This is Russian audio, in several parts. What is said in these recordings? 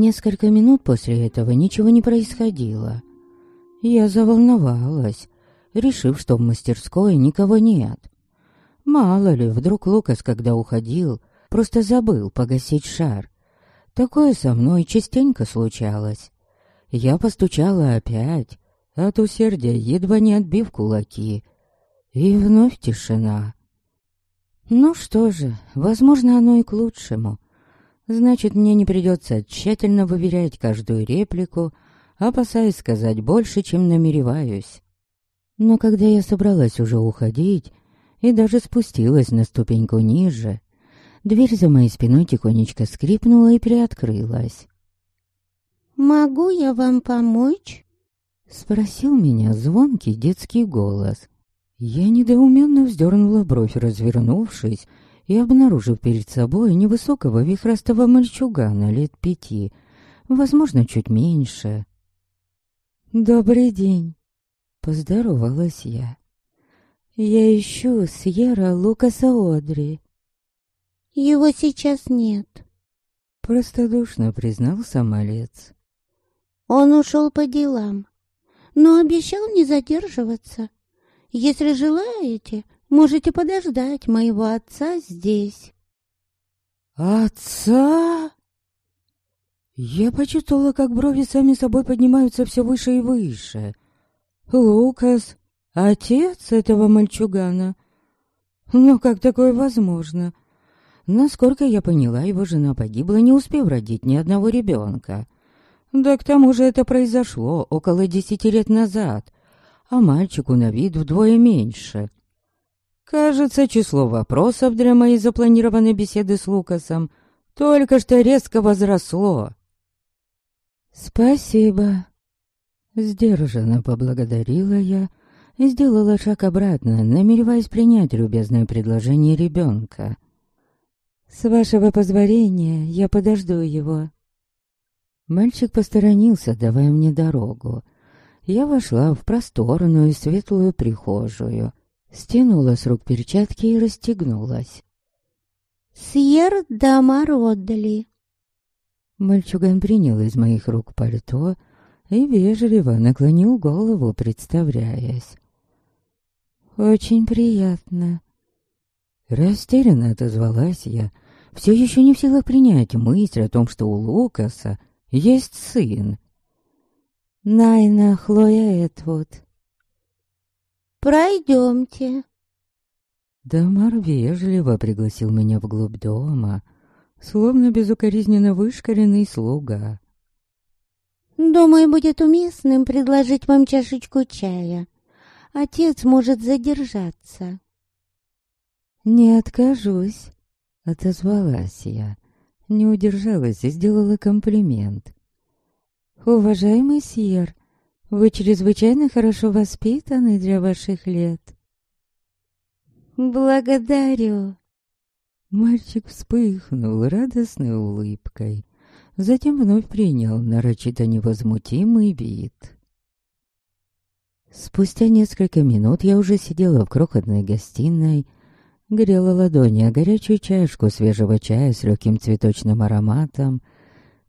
Несколько минут после этого ничего не происходило. Я заволновалась, решив, что в мастерской никого нет. Мало ли, вдруг Лукас, когда уходил, просто забыл погасить шар. Такое со мной частенько случалось. Я постучала опять, от усердия едва не отбив кулаки. И вновь тишина. Ну что же, возможно, оно и к лучшему. Значит, мне не придется тщательно выверять каждую реплику, опасаясь сказать больше, чем намереваюсь. Но когда я собралась уже уходить и даже спустилась на ступеньку ниже, дверь за моей спиной тихонечко скрипнула и приоткрылась. «Могу я вам помочь?» — спросил меня звонкий детский голос. Я недоуменно вздернула бровь, развернувшись, и обнаружив перед собой невысокого вихрастого мальчугана лет пяти, возможно, чуть меньше. «Добрый день», — поздоровалась я. «Я ищу Сьерра Лукаса Одри». «Его сейчас нет», — простодушно признал самолец. «Он ушел по делам, но обещал не задерживаться». Если желаете, можете подождать моего отца здесь». «Отца?» Я почувствовала, как брови сами собой поднимаются все выше и выше. «Лукас, отец этого мальчугана? Ну, как такое возможно?» Насколько я поняла, его жена погибла, не успев родить ни одного ребенка. Да к тому же это произошло около десяти лет назад, а мальчику на вид вдвое меньше. Кажется, число вопросов для моей запланированной беседы с Лукасом только что резко возросло. «Спасибо», — сдержанно поблагодарила я и сделала шаг обратно, намереваясь принять любезное предложение ребенка. «С вашего позволения я подожду его». Мальчик посторонился, давая мне дорогу, — я вошла в просторную и светлую прихожую, стянула с рук перчатки и расстегнулась. «Сьер Дамар отдали». Мальчуган принял из моих рук пальто и вежливо наклонил голову, представляясь. «Очень приятно». Растерянно отозвалась я, все еще не в силах принять мысль о том, что у Лукаса есть сын. Найна Хлоя Этвуд. «Пройдемте». Дамар вежливо пригласил меня вглубь дома, словно безукоризненно вышкаренный слуга. «Думаю, будет уместным предложить вам чашечку чая. Отец может задержаться». «Не откажусь», — отозвалась я. Не удержалась и сделала комплимент. «Уважаемый Сьер, вы чрезвычайно хорошо воспитаны для ваших лет». «Благодарю». Мальчик вспыхнул радостной улыбкой, затем вновь принял нарочито невозмутимый вид. Спустя несколько минут я уже сидела в крохотной гостиной, грела ладони о горячую чашку свежего чая с легким цветочным ароматом —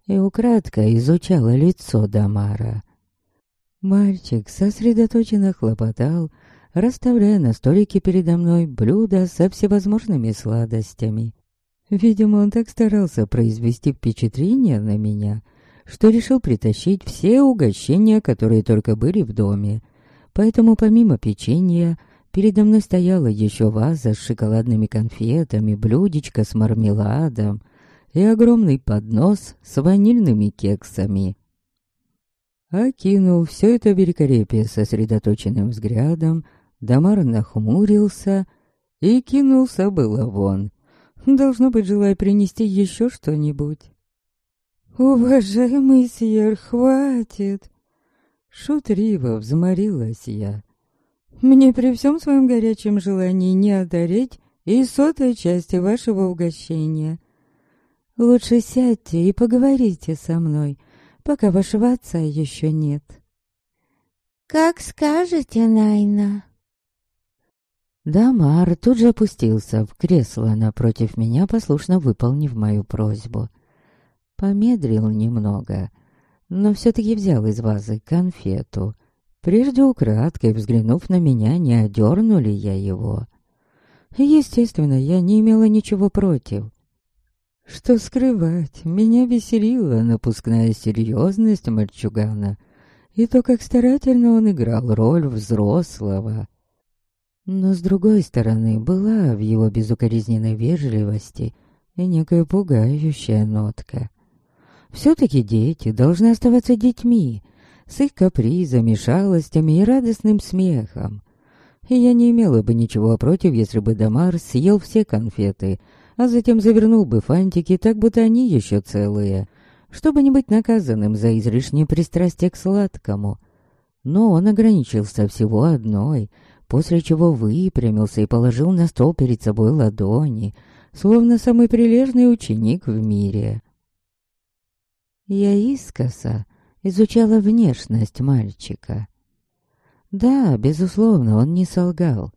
и украдко изучала лицо Дамара. Мальчик сосредоточенно хлопотал, расставляя на столике передо мной блюда со всевозможными сладостями. Видимо, он так старался произвести впечатление на меня, что решил притащить все угощения, которые только были в доме. Поэтому помимо печенья, передо мной стояла еще ваза с шоколадными конфетами, блюдечко с мармеладом, и огромный поднос с ванильными кексами. Окинул все это великолепие сосредоточенным взглядом, Дамар нахмурился и кинулся было вон. Должно быть, желая принести еще что-нибудь. «Уважаемый сьер, хватит!» Шутриво взморилась я. «Мне при всем своем горячем желании не одарить и сотой части вашего угощения. Лучше сядьте и поговорите со мной, пока вашего отца еще нет. Как скажете, Найна. Дамар тут же опустился в кресло напротив меня, послушно выполнив мою просьбу. Помедрил немного, но все-таки взял из вазы конфету. Прежде украдкой взглянув на меня, не одерну ли я его. Естественно, я не имела ничего против. Что скрывать, меня веселила напускная серьезность мальчугана и то, как старательно он играл роль взрослого. Но, с другой стороны, была в его безукоризненной вежливости и некая пугающая нотка. Все-таки дети должны оставаться детьми, с их капризами, шалостями и радостным смехом. И я не имела бы ничего против, если бы Дамар съел все конфеты, а затем завернул бы фантики так, будто они еще целые, чтобы не быть наказанным за излишнее пристрастие к сладкому. Но он ограничился всего одной, после чего выпрямился и положил на стол перед собой ладони, словно самый прилежный ученик в мире. Я искоса изучала внешность мальчика. Да, безусловно, он не солгал.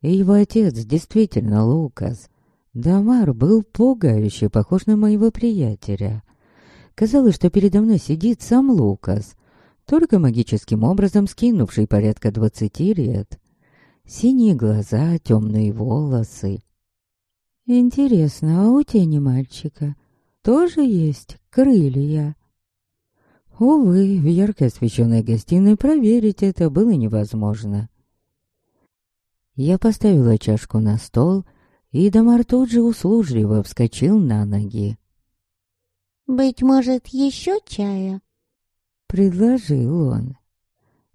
И его отец действительно Лукас. Дамар был пугающе похож на моего приятеля. Казалось, что передо мной сидит сам Лукас, только магическим образом скинувший порядка двадцати лет. Синие глаза, темные волосы. Интересно, а у тени мальчика тоже есть крылья? Увы, в ярко освещенной гостиной проверить это было невозможно. Я поставила чашку на стол, и Дамар тут же услужливо вскочил на ноги. «Быть может, еще чая?» — предложил он.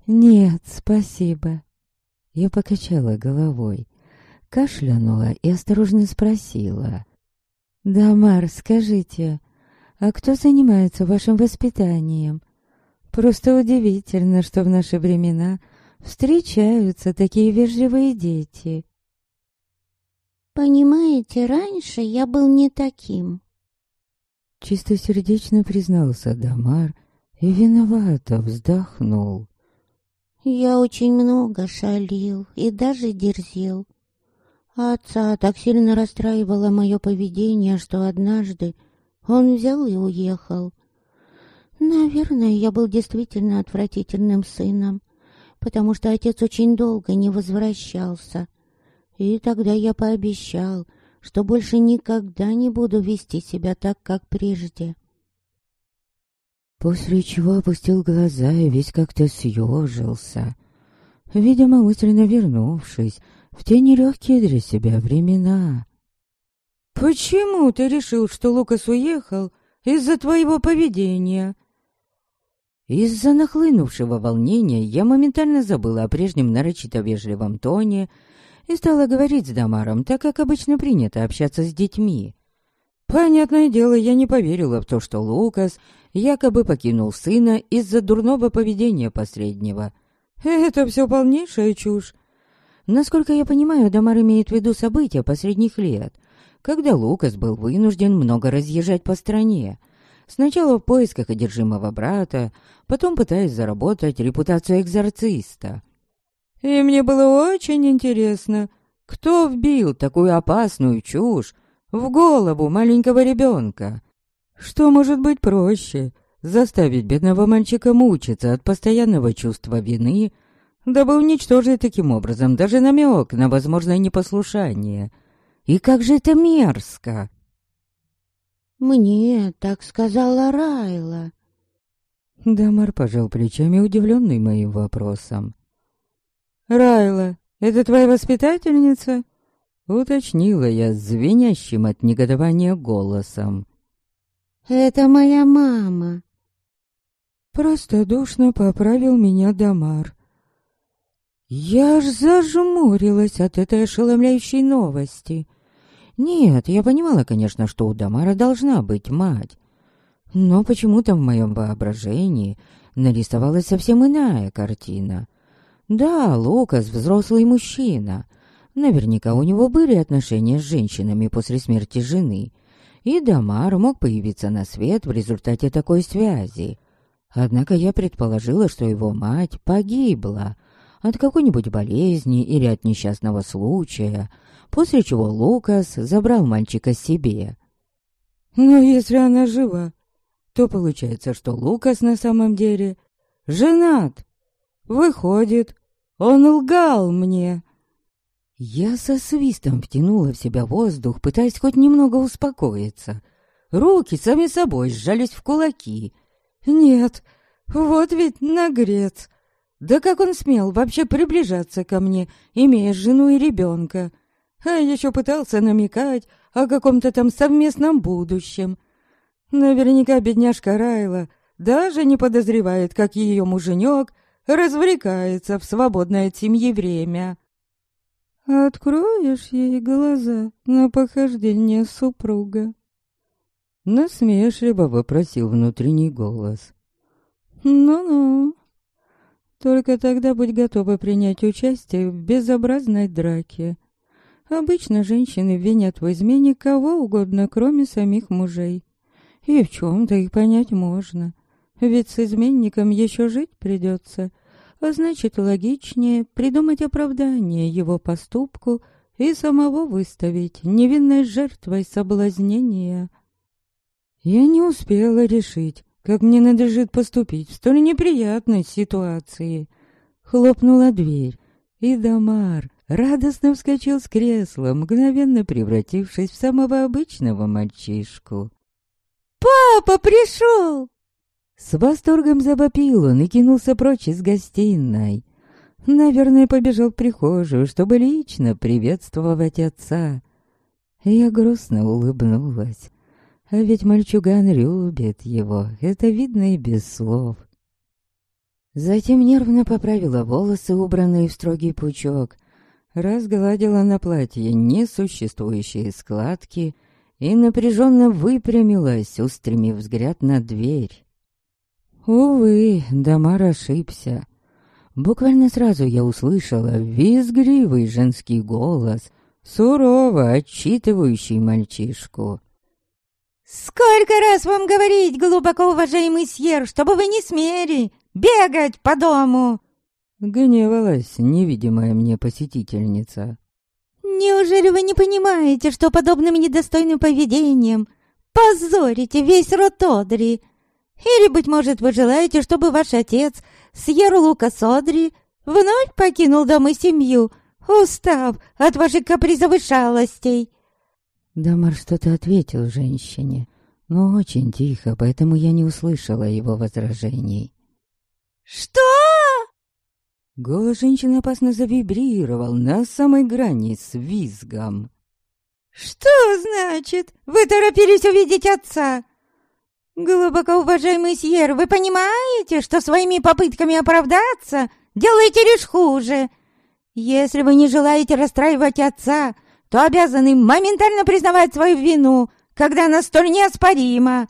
«Нет, спасибо». Я покачала головой, кашлянула и осторожно спросила. «Дамар, скажите, а кто занимается вашим воспитанием? Просто удивительно, что в наши времена встречаются такие вежливые дети. Понимаете, раньше я был не таким. Чистосердечно признался Дамар и виновато вздохнул. Я очень много шалил и даже дерзил. Отца так сильно расстраивало мое поведение, что однажды он взял и уехал. Наверное, я был действительно отвратительным сыном, потому что отец очень долго не возвращался. И тогда я пообещал, что больше никогда не буду вести себя так, как прежде. После чего опустил глаза и весь как-то съежился. Видимо, мысленно вернувшись в те нелегкие для себя времена. «Почему ты решил, что Лукас уехал из-за твоего поведения?» Из-за нахлынувшего волнения я моментально забыла о прежнем нарочито вежливом тоне и стала говорить с Дамаром, так как обычно принято общаться с детьми. Понятное дело, я не поверила в то, что Лукас якобы покинул сына из-за дурного поведения посреднего. Это все полнейшая чушь. Насколько я понимаю, Дамар имеет в виду события последних лет — когда Лукас был вынужден много разъезжать по стране. Сначала в поисках одержимого брата, потом пытаясь заработать репутацию экзорциста. И мне было очень интересно, кто вбил такую опасную чушь в голову маленького ребенка. Что может быть проще? Заставить бедного мальчика мучиться от постоянного чувства вины, дабы уничтожить таким образом даже намек на возможное непослушание. И как же это мерзко!» «Мне так сказала Райла». Дамар пожал плечами, удивленный моим вопросом. «Райла, это твоя воспитательница?» Уточнила я звенящим от негодования голосом. «Это моя мама». Простодушно поправил меня Дамар. Я аж зажмурилась от этой ошеломляющей новости. Нет, я понимала, конечно, что у Дамара должна быть мать. Но почему-то в моем воображении нарисовалась совсем иная картина. Да, Лукас взрослый мужчина. Наверняка у него были отношения с женщинами после смерти жены. И Дамар мог появиться на свет в результате такой связи. Однако я предположила, что его мать погибла — от какой-нибудь болезни или от несчастного случая, после чего Лукас забрал мальчика себе. «Но если она жива, то получается, что Лукас на самом деле женат. Выходит, он лгал мне. Я со свистом втянула в себя воздух, пытаясь хоть немного успокоиться. Руки сами собой сжались в кулаки. Нет, вот ведь нагрец. Да как он смел вообще приближаться ко мне, имея жену и ребенка? А еще пытался намекать о каком-то там совместном будущем. Наверняка бедняжка Райла даже не подозревает, как ее муженек развлекается в свободное от семьи время. «Откроешь ей глаза на похождение супруга?» Насмешливо вопросил внутренний голос. «Ну-ну, только тогда будь готова принять участие в безобразной драке. Обычно женщины винят в измене кого угодно, кроме самих мужей. И в чем-то их понять можно. Ведь с изменником еще жить придется. А значит, логичнее придумать оправдание его поступку и самого выставить невинной жертвой соблазнения. Я не успела решить, как мне надлежит поступить в столь неприятной ситуации. Хлопнула дверь, и Дамар радостно вскочил с кресла, мгновенно превратившись в самого обычного мальчишку. «Папа пришел!» С восторгом забопил он и кинулся прочь из гостиной. Наверное, побежал в прихожую, чтобы лично приветствовать отца. Я грустно улыбнулась. А ведь мальчуган любит его, это видно и без слов. Затем нервно поправила волосы, убранные в строгий пучок, разгладила на платье несуществующие складки и напряженно выпрямилась, устремив взгляд на дверь. Увы, Дамар ошибся. Буквально сразу я услышала визгливый женский голос, сурово отчитывающий мальчишку. «Сколько раз вам говорить, глубоко уважаемый Сьер, чтобы вы не смели бегать по дому!» Гневалась невидимая мне посетительница. «Неужели вы не понимаете, что подобным недостойным поведением позорите весь род Одри? Или, быть может, вы желаете, чтобы ваш отец, Сьер Лукас Одри, вновь покинул дом и семью, устав от ваших капризов и шалостей?» Дамар что-то ответил женщине, но очень тихо, поэтому я не услышала его возражений. «Что?» Голос женщины опасно завибрировал на самой грани с визгом. «Что значит? Вы торопились увидеть отца? Глубоко уважаемый Сьер, вы понимаете, что своими попытками оправдаться делаете лишь хуже? Если вы не желаете расстраивать отца, то обязаны моментально признавать свою вину, когда она столь неоспорима.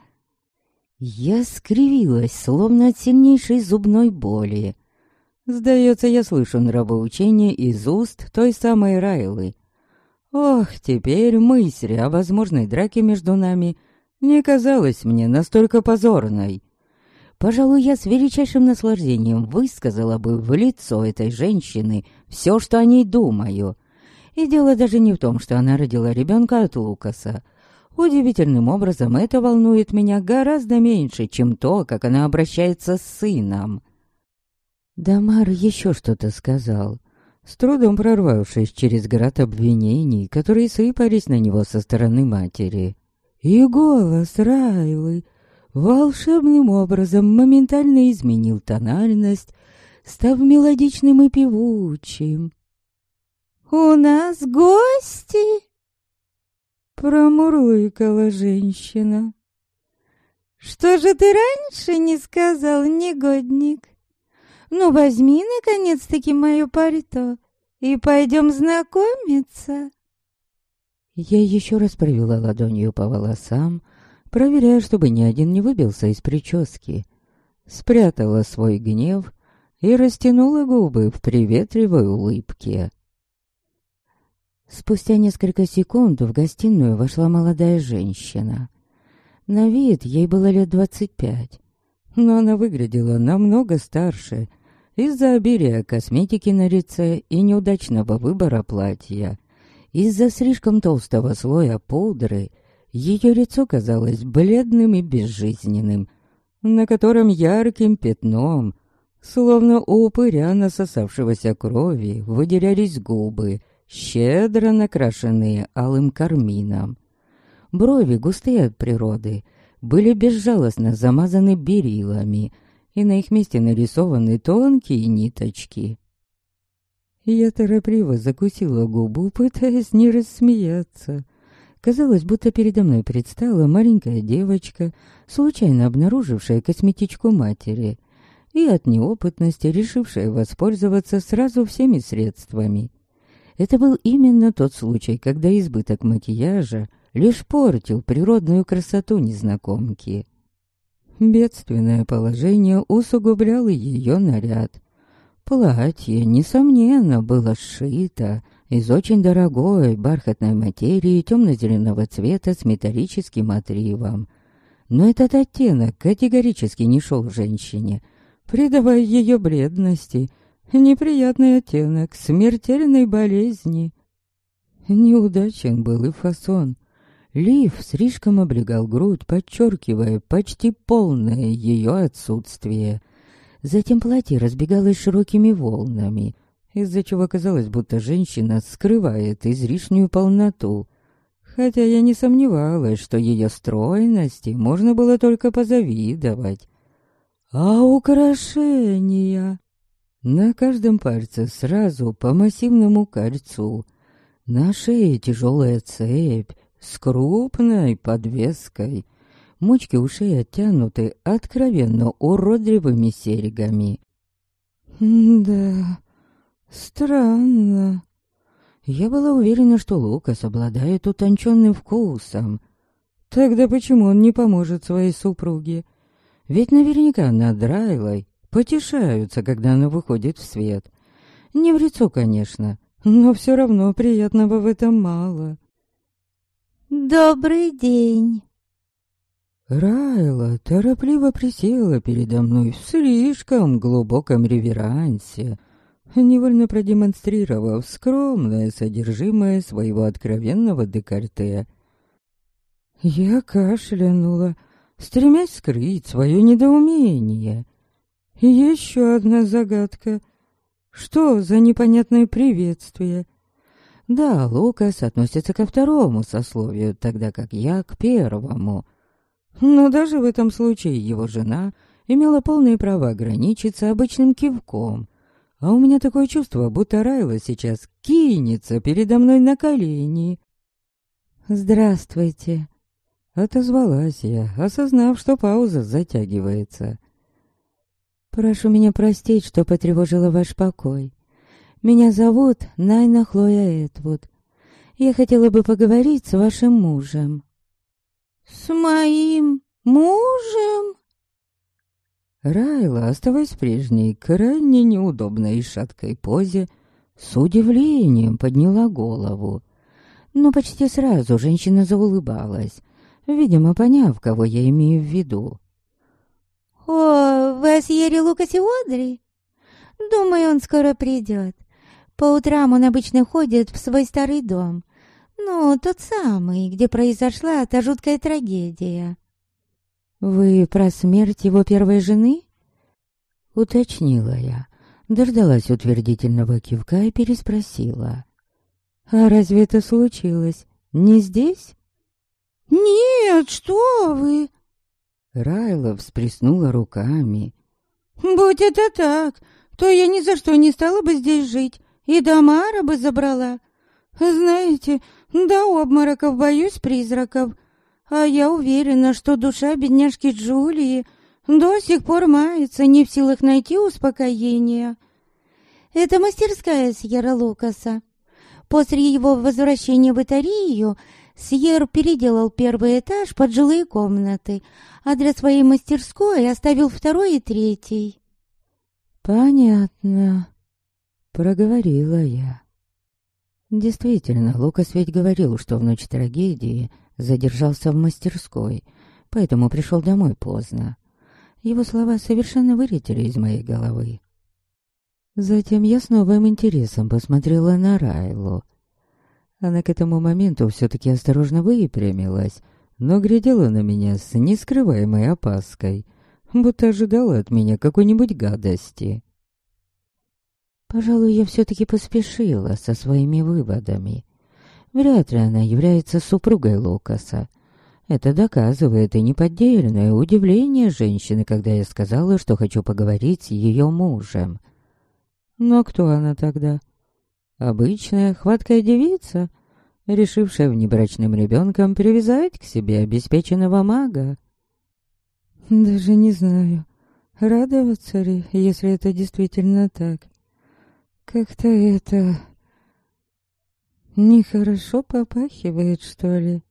Я скривилась, словно от сильнейшей зубной боли. Сдается, я слышу нравоучение из уст той самой Райлы. Ох, теперь мысль о возможной драке между нами не казалась мне настолько позорной. Пожалуй, я с величайшим наслаждением высказала бы в лицо этой женщины все, что о ней думаю. И дело даже не в том, что она родила ребенка от Лукаса. Удивительным образом это волнует меня гораздо меньше, чем то, как она обращается с сыном. Дамар еще что-то сказал, с трудом прорвавшись через град обвинений, которые сыпались на него со стороны матери. И голос Райлы волшебным образом моментально изменил тональность, став мелодичным и певучим. «У нас гости!» Промурлыкала женщина. «Что же ты раньше не сказал, негодник? Ну, возьми, наконец-таки, мое пальто и пойдем знакомиться». Я еще раз провела ладонью по волосам, проверяя, чтобы ни один не выбился из прически. Спрятала свой гнев и растянула губы в приветливой улыбке. Спустя несколько секунд в гостиную вошла молодая женщина. На вид ей было лет двадцать пять, но она выглядела намного старше из-за обилия косметики на лице и неудачного выбора платья, из-за слишком толстого слоя пудры Ее лицо казалось бледным и безжизненным, на котором ярким пятном, словно у упыря насосавшегося крови, выделялись губы, щедро накрашенные алым кармином. Брови, густые от природы, были безжалостно замазаны берилами, и на их месте нарисованы тонкие ниточки. Я торопливо закусила губу, пытаясь не рассмеяться. Казалось, будто передо мной предстала маленькая девочка, случайно обнаружившая косметичку матери, и от неопытности решившая воспользоваться сразу всеми средствами. Это был именно тот случай, когда избыток макияжа лишь портил природную красоту незнакомки. Бедственное положение усугубляло ее наряд. Платье, несомненно, было сшито из очень дорогой бархатной материи темно-зеленого цвета с металлическим отривом. Но этот оттенок категорически не шел женщине, придавая ее бледности, неприятный оттенок смертельной болезни. Неудачен был и фасон. Лиф слишком облегал грудь, подчеркивая почти полное ее отсутствие. Затем платье разбегалось широкими волнами, из-за чего казалось, будто женщина скрывает излишнюю полноту. Хотя я не сомневалась, что ее стройности можно было только позавидовать. А украшения? На каждом пальце сразу по массивному кольцу. На шее тяжелая цепь с крупной подвеской. Мочки ушей оттянуты откровенно уродливыми серьгами. Да, Странно. Я была уверена, что Лукас обладает утонченным вкусом. Тогда почему он не поможет своей супруге? Ведь наверняка над Райлой потешаются, когда она выходит в свет. Не в лицо, конечно, но все равно приятного в этом мало. «Добрый день!» Райла торопливо присела передо мной в слишком глубоком реверансе — невольно продемонстрировав скромное содержимое своего откровенного декольте. Я кашлянула, стремясь скрыть свое недоумение. Еще одна загадка. Что за непонятное приветствие? Да, Лукас относится ко второму сословию, тогда как я к первому. Но даже в этом случае его жена имела полное право ограничиться обычным кивком, а у меня такое чувство, будто Райла сейчас кинется передо мной на колени. «Здравствуйте», — отозвалась я, осознав, что пауза затягивается. «Прошу меня простить, что потревожила ваш покой. Меня зовут Найна Хлоя Этвуд. Я хотела бы поговорить с вашим мужем». «С моим мужем?» Райла, оставаясь в прежней, крайне неудобной и шаткой позе, с удивлением подняла голову. Но почти сразу женщина заулыбалась, видимо, поняв, кого я имею в виду. «О, вы о Сьере Лукасе Одри? Думаю, он скоро придет. По утрам он обычно ходит в свой старый дом. Ну, тот самый, где произошла та жуткая трагедия. «Вы про смерть его первой жены?» Уточнила я, дождалась утвердительного кивка и переспросила. «А разве это случилось? Не здесь?» «Нет, что вы!» Райла всплеснула руками. «Будь это так, то я ни за что не стала бы здесь жить, и Дамара бы забрала. Знаете, до обмороков боюсь призраков, а я уверена, что душа бедняжки Джулии до сих пор мается, не в силах найти успокоения. Это мастерская Сьерра Лукаса. После его возвращения в Итарию Сьер переделал первый этаж под жилые комнаты, а для своей мастерской оставил второй и третий. «Понятно», — проговорила я. Действительно, Лукас ведь говорил, что в ночь трагедии задержался в мастерской, поэтому пришел домой поздно. Его слова совершенно вылетели из моей головы. Затем я с новым интересом посмотрела на Райлу. Она к этому моменту все-таки осторожно выпрямилась, но глядела на меня с нескрываемой опаской, будто ожидала от меня какой-нибудь гадости. Пожалуй, я все-таки поспешила со своими выводами. Вряд ли она является супругой Лукаса. Это доказывает и неподдельное удивление женщины, когда я сказала, что хочу поговорить с ее мужем. Но кто она тогда? Обычная хваткая девица, решившая внебрачным ребенком привязать к себе обеспеченного мага. Даже не знаю, радоваться ли, если это действительно так. Как-то это... Нехорошо попахивает, что ли?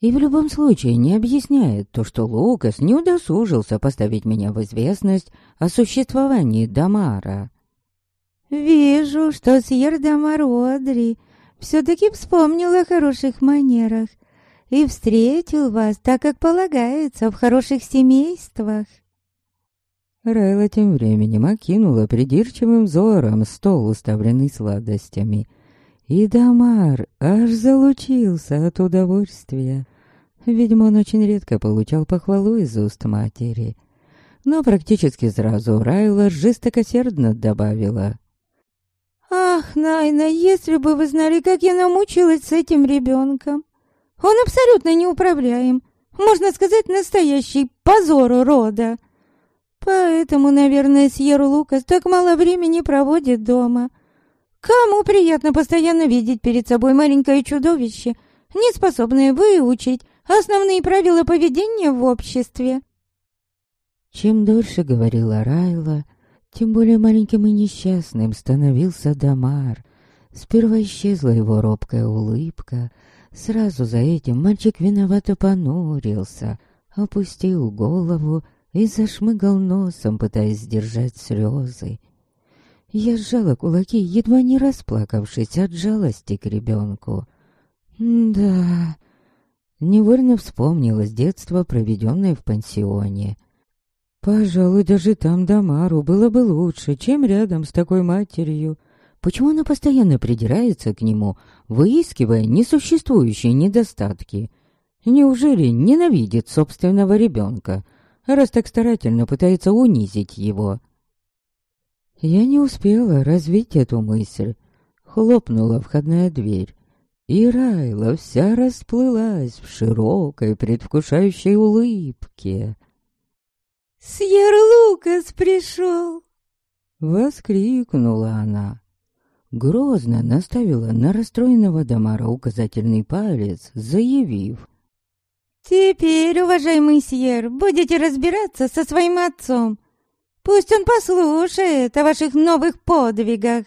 И в любом случае не объясняет то, что Лукас не удосужился поставить меня в известность о существовании Дамара. «Вижу, что Сьер Дамар Одри все-таки вспомнил о хороших манерах и встретил вас так, как полагается в хороших семействах». Райла тем временем окинула придирчивым взором стол, уставленный сладостями. И Дамар аж залучился от удовольствия. Видимо, он очень редко получал похвалу из уст матери. Но практически сразу Райла жестокосердно добавила. «Ах, Найна, если бы вы знали, как я намучилась с этим ребенком! Он абсолютно неуправляем, можно сказать, настоящий позор рода!» Поэтому, наверное, Сьер Лукас так мало времени проводит дома. Кому приятно постоянно видеть перед собой маленькое чудовище, не способное выучить основные правила поведения в обществе? Чем дольше говорила Райла, тем более маленьким и несчастным становился Дамар. Сперва исчезла его робкая улыбка. Сразу за этим мальчик виновато понурился, опустил голову и зашмыгал носом, пытаясь сдержать слезы. Я сжала кулаки, едва не расплакавшись от жалости к ребенку. Да, невольно вспомнилось детство, проведенное в пансионе. Пожалуй, даже там Дамару было бы лучше, чем рядом с такой матерью. Почему она постоянно придирается к нему, выискивая несуществующие недостатки? Неужели ненавидит собственного ребенка — раз так старательно пытается унизить его. Я не успела развить эту мысль. Хлопнула входная дверь, и Райла вся расплылась в широкой предвкушающей улыбке. «Сьер Лукас пришел!» Воскликнула она. Грозно наставила на расстроенного Дамара указательный палец, заявив. «Теперь, уважаемый Сьер, будете разбираться со своим отцом. Пусть он послушает о ваших новых подвигах».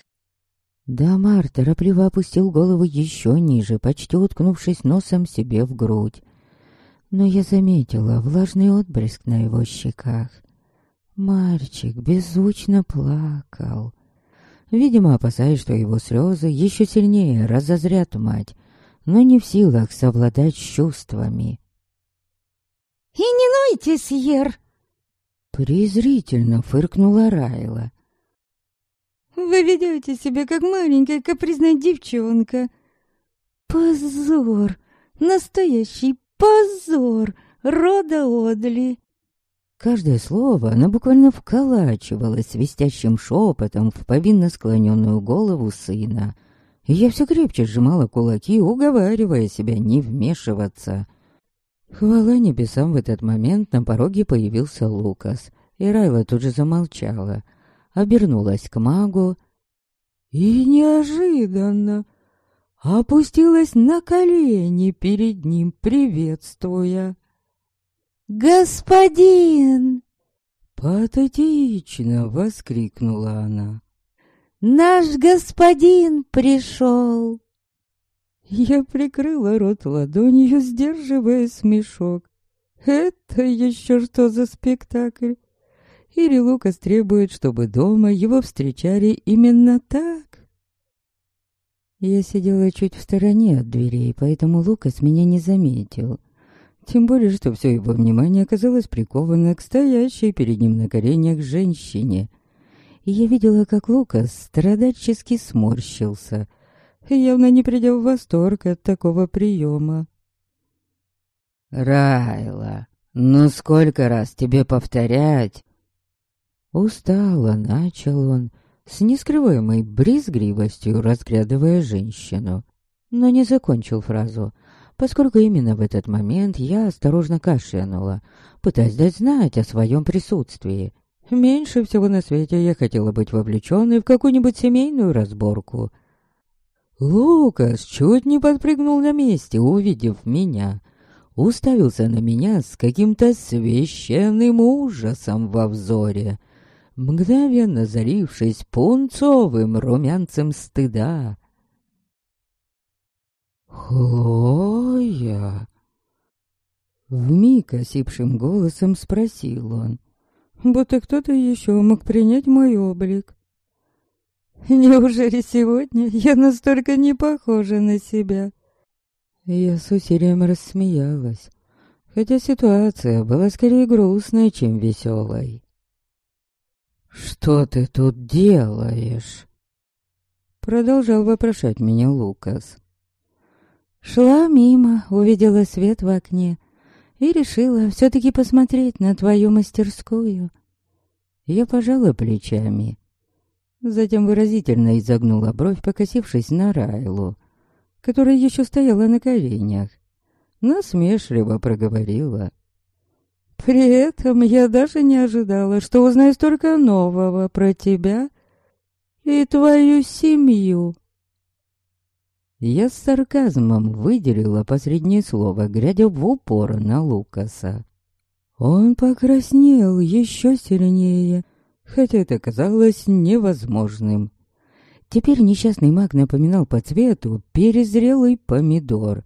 Дамар торопливо опустил голову еще ниже, почти уткнувшись носом себе в грудь. Но я заметила влажный отблеск на его щеках. Мальчик беззвучно плакал. Видимо, опасаясь, что его слезы еще сильнее разозрят мать, но не в силах совладать с чувствами. «И не нойте, Сьер!» Презрительно фыркнула Райла. «Вы ведете себя, как маленькая капризная девчонка. Позор! Настоящий позор! Рода Одли!» Каждое слово она буквально вколачивалось свистящим шепотом в повинно склоненную голову сына. И я все крепче сжимала кулаки, уговаривая себя не вмешиваться — Хвала небесам, в этот момент на пороге появился Лукас, и Райла тут же замолчала, обернулась к магу и неожиданно опустилась на колени перед ним, приветствуя. «Господин!» Патетично воскликнула она. «Наш господин пришел!» Я прикрыла рот ладонью, сдерживая смешок. Это еще что за спектакль? Или Лукас требует, чтобы дома его встречали именно так? Я сидела чуть в стороне от дверей, поэтому Лукас меня не заметил. Тем более, что все его внимание оказалось приковано к стоящей перед ним на коленях женщине. И я видела, как Лукас страдальчески сморщился — явно не придя в восторг от такого приема. «Райла, ну сколько раз тебе повторять?» Устало начал он, с нескрываемой брезгливостью разглядывая женщину, но не закончил фразу, поскольку именно в этот момент я осторожно кашлянула, пытаясь дать знать о своем присутствии. Меньше всего на свете я хотела быть вовлеченной в какую-нибудь семейную разборку. Лукас чуть не подпрыгнул на месте, увидев меня. Уставился на меня с каким-то священным ужасом во взоре, мгновенно залившись пунцовым румянцем стыда. «Хлоя!» Вмиг осипшим голосом спросил он будто кто-то еще мог принять мой облик. Неужели сегодня я настолько не похожа на себя? Я с усилием рассмеялась, хотя ситуация была скорее грустной, чем веселой. «Что ты тут делаешь?» Продолжал вопрошать меня Лукас. Шла мимо, увидела свет в окне и решила все-таки посмотреть на твою мастерскую. Я пожала плечами. Затем выразительно изогнула бровь, покосившись на Райлу, которая еще стояла на коленях. Насмешливо проговорила. При этом я даже не ожидала, что узнаю столько нового про тебя и твою семью. Я с сарказмом выделила последнее слово, глядя в упор на Лукаса. Он покраснел еще сильнее, хотя это казалось невозможным. Теперь несчастный маг напоминал по цвету перезрелый помидор.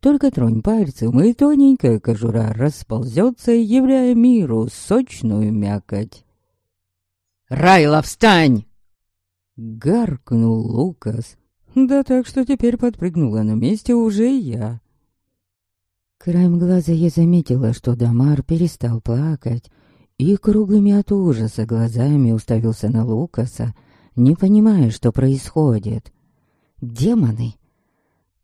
Только тронь пальцем, и тоненькая кожура расползется, являя миру сочную мякоть. «Райла, встань!» Гаркнул Лукас, да так что теперь подпрыгнула на месте уже я. Краем глаза я заметила, что Дамар перестал плакать и круглыми от ужаса глазами уставился на Лукаса, не понимая, что происходит. «Демоны!»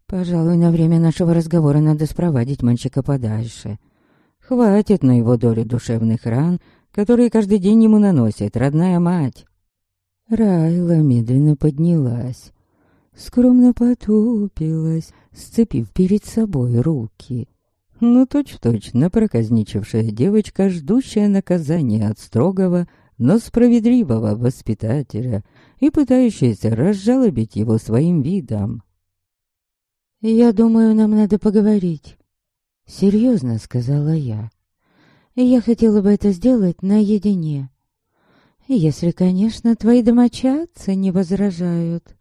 «Пожалуй, на время нашего разговора надо спровадить мальчика подальше. Хватит на его долю душевных ран, которые каждый день ему наносит родная мать». Райла медленно поднялась скромно потупилась, сцепив перед собой руки. Ну, точь-в-точь, напроказничавшая девочка, ждущая наказания от строгого, но справедливого воспитателя и пытающаяся разжалобить его своим видом. «Я думаю, нам надо поговорить», — серьезно сказала я. «Я хотела бы это сделать наедине. Если, конечно, твои домочадцы не возражают».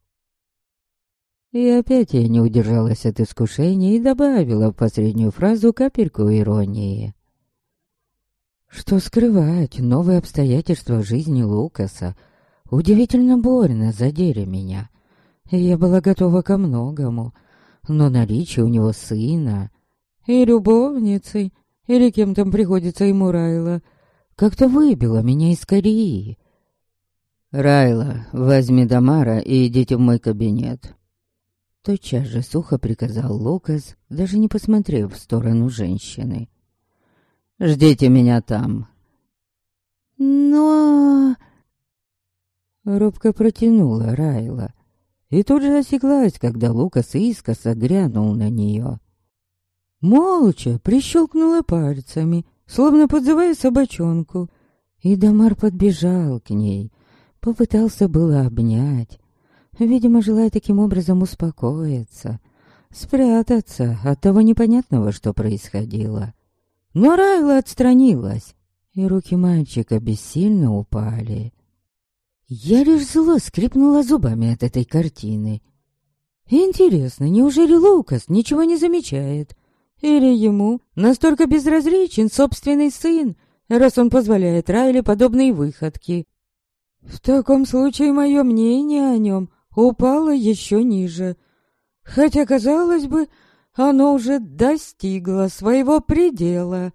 И опять я не удержалась от искушения и добавила в последнюю фразу капельку иронии. Что скрывать, новые обстоятельства жизни Лукаса удивительно больно задели меня. Я была готова ко многому, но наличие у него сына и любовницы, или кем там приходится ему Райла, как-то выбило меня из колеи. «Райла, возьми Дамара и идите в мой кабинет. Тотчас же сухо приказал Лукас, даже не посмотрев в сторону женщины. «Ждите меня там». «Но...» Робко протянула Райла и тут же осеклась, когда Лукас искоса грянул на нее. Молча прищелкнула пальцами, словно подзывая собачонку, и Дамар подбежал к ней, попытался было обнять, Видимо, желая таким образом успокоиться, спрятаться от того непонятного, что происходило. Но Райла отстранилась, и руки мальчика бессильно упали. Я лишь зло скрипнула зубами от этой картины. Интересно, неужели Лукас ничего не замечает? Или ему настолько безразличен собственный сын, раз он позволяет Райле подобные выходки? В таком случае мое мнение о нем упало еще ниже. Хотя, казалось бы, оно уже достигло своего предела.